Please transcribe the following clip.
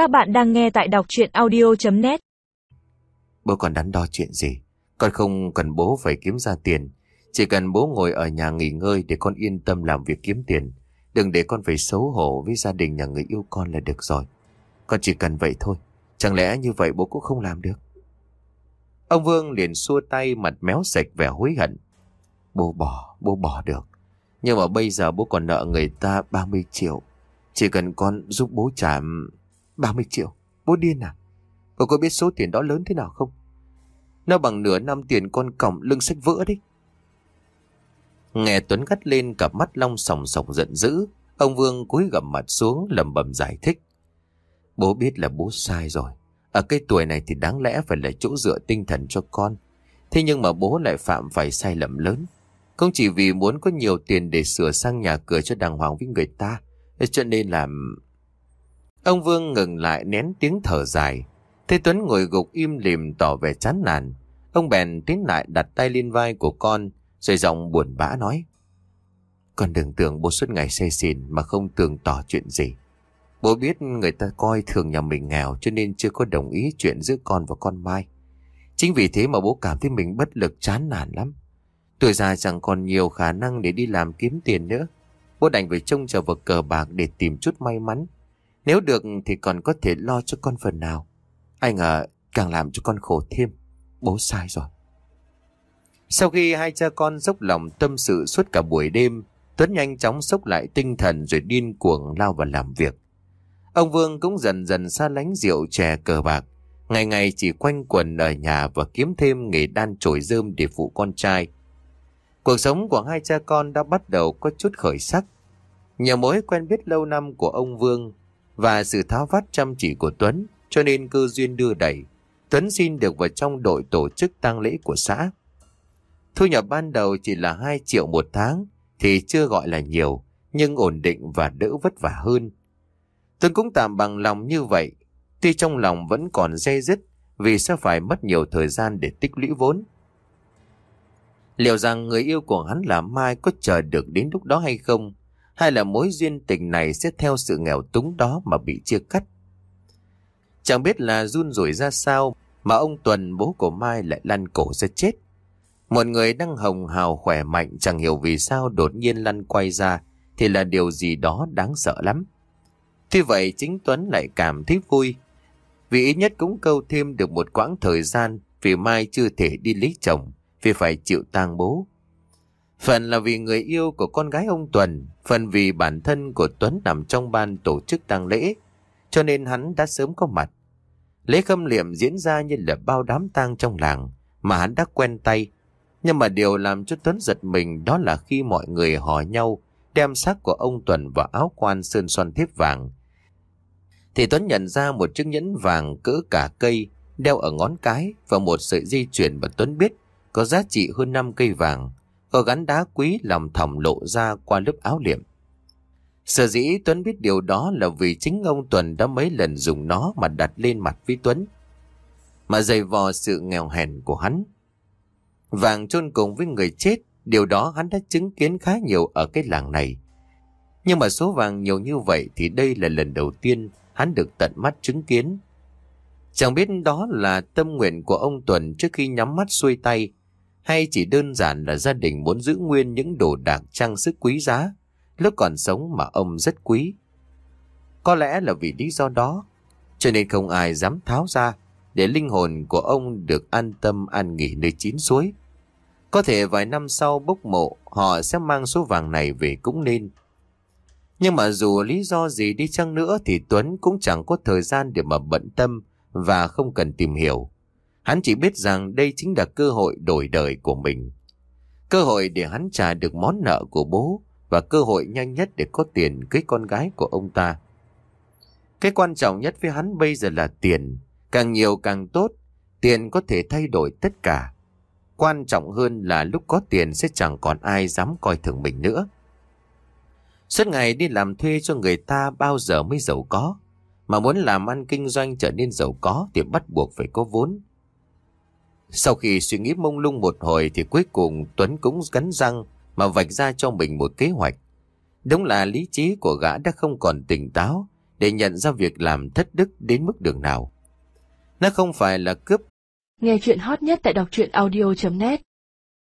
Các bạn đang nghe tại đọc chuyện audio.net Bố còn đắn đo chuyện gì? Con không cần bố phải kiếm ra tiền. Chỉ cần bố ngồi ở nhà nghỉ ngơi để con yên tâm làm việc kiếm tiền. Đừng để con phải xấu hổ với gia đình nhà người yêu con là được rồi. Con chỉ cần vậy thôi. Chẳng lẽ như vậy bố cũng không làm được? Ông Vương liền xua tay mặt méo sạch vẻ hối hận. Bố bỏ, bố bỏ được. Nhưng mà bây giờ bố còn nợ người ta 30 triệu. Chỉ cần con giúp bố trả 30 triệu. Bố điên à? Cậu có biết số tiền đó lớn thế nào không? Nó bằng nửa năm tiền con còng lưng sách vỡ đấy. Nghe Tuấn gắt lên cặp mắt long sòng sòng giận dữ. Ông Vương cúi gầm mặt xuống lầm bầm giải thích. Bố biết là bố sai rồi. Ở cái tuổi này thì đáng lẽ phải là chỗ dựa tinh thần cho con. Thế nhưng mà bố lại phạm phải sai lầm lớn. Không chỉ vì muốn có nhiều tiền để sửa sang nhà cửa cho đàng hoàng với người ta. Cho nên là... Ông Vương ngừng lại nén tiếng thở dài. Thế Tuấn ngồi gục im lìm tỏ vẻ chán nản. Ông bèn tiến lại đặt tay lên vai của con, rồi giọng buồn bã nói. Con đừng tưởng bố suốt ngày say xỉn mà không tưởng tỏ chuyện gì. Bố biết người ta coi thường nhà mình nghèo cho nên chưa có đồng ý chuyện giữa con và con Mai. Chính vì thế mà bố cảm thấy mình bất lực chán nản lắm. Tuổi già chẳng còn nhiều khả năng để đi làm kiếm tiền nữa. Bố đành phải trông chờ vào cờ bạc để tìm chút may mắn. Nếu được thì còn có thể lo cho con phần nào. Anh ngờ càng làm cho con khổ thêm. Bố sai rồi. Sau khi hai cha con dốc lòng tâm sự suốt cả buổi đêm, Tuấn nhanh chóng sốc lại tinh thần rồi điên cuồng lao vào làm việc. Ông Vương cũng dần dần xa lánh rượu chè cờ bạc. Ngày ngày chỉ quanh quần ở nhà và kiếm thêm nghề đan chổi rơm để phụ con trai. Cuộc sống của hai cha con đã bắt đầu có chút khởi sắc. Nhờ mối quen biết lâu năm của ông Vương và sự tháo vát chăm chỉ của Tuấn cho nên cơ duyên đưa đẩy. Tuấn xin được vào trong đội tổ chức tang lễ của xã. Thu nhập ban đầu chỉ là 2 triệu một tháng thì chưa gọi là nhiều, nhưng ổn định và đỡ vất vả hơn. Tuấn cũng tạm bằng lòng như vậy, tuy trong lòng vẫn còn dây dứt vì sẽ phải mất nhiều thời gian để tích lũy vốn. Liệu rằng người yêu của hắn là Mai có chờ được đến lúc đó hay không? Hay là mối duyên tình này sẽ theo sự nghèo túng đó mà bị chia cắt? Chẳng biết là run rủi ra sao mà ông Tuần, bố của Mai lại lăn cổ ra chết. Một người đang hồng hào khỏe mạnh chẳng hiểu vì sao đột nhiên lăn quay ra thì là điều gì đó đáng sợ lắm. Tuy vậy, chính Tuấn lại cảm thấy vui, vì ít nhất cũng câu thêm được một quãng thời gian vì Mai chưa thể đi lấy chồng, vì phải chịu tang bố. Phần là vì người yêu của con gái ông Tuần, phần vì bản thân của Tuấn nằm trong ban tổ chức tang lễ, cho nên hắn đã sớm có mặt. Lễ khâm liệm diễn ra như là bao đám tang trong làng mà hắn đã quen tay. Nhưng mà điều làm cho Tuấn giật mình đó là khi mọi người hò nhau đem xác của ông Tuần vào áo quan sơn son thiếp vàng. Thì Tuấn nhận ra một chiếc nhẫn vàng cỡ cả cây đeo ở ngón cái và một sợi dây chuyền mà Tuấn biết có giá trị hơn 5 cây vàng, có gắn đá quý làm thỏm lộ ra qua lớp áo liệm. Sở dĩ Tuấn biết điều đó là vì chính ông Tuần đã mấy lần dùng nó mà đặt lên mặt với Tuấn. Mà dày vò sự nghèo hèn của hắn. Vàng chôn cùng với người chết, điều đó hắn đã chứng kiến khá nhiều ở cái làng này. Nhưng mà số vàng nhiều như vậy thì đây là lần đầu tiên hắn được tận mắt chứng kiến. Chẳng biết đó là tâm nguyện của ông Tuần trước khi nhắm mắt xuôi tay, hay chỉ đơn giản là gia đình muốn giữ nguyên những đồ đạc trang sức quý giá lúc còn sống mà ông rất quý. Có lẽ là vì lý do đó, cho nên không ai dám tháo ra để linh hồn của ông được an tâm an nghỉ nơi chín suối. Có thể vài năm sau bốc mộ, họ sẽ mang số vàng này về cũng nên. Nhưng mà dù lý do gì đi chăng nữa thì Tuấn cũng chẳng có thời gian để mà bận tâm và không cần tìm hiểu. Hắn chỉ biết rằng đây chính là cơ hội đổi đời của mình. Cơ hội để hắn trả được món nợ của bố và cơ hội nhanh nhất để có tiền cưới con gái của ông ta. Cái quan trọng nhất với hắn bây giờ là tiền, càng nhiều càng tốt, tiền có thể thay đổi tất cả. Quan trọng hơn là lúc có tiền sẽ chẳng còn ai dám coi thường mình nữa. Suốt ngày đi làm thuê cho người ta bao giờ mới giàu có, mà muốn làm ăn kinh doanh trở nên giàu có thì bắt buộc phải có vốn. Sau khi suy nghĩ mông lung một hồi thì cuối cùng Tuấn cũng cắn răng mà vạch ra cho mình một kế hoạch. Đúng là lý trí của gã đã không còn tỉnh táo để nhận ra việc làm thất đức đến mức đường nào. Nó không phải là cướp Nghe chuyện hot nhất tại đọc truyện audio.net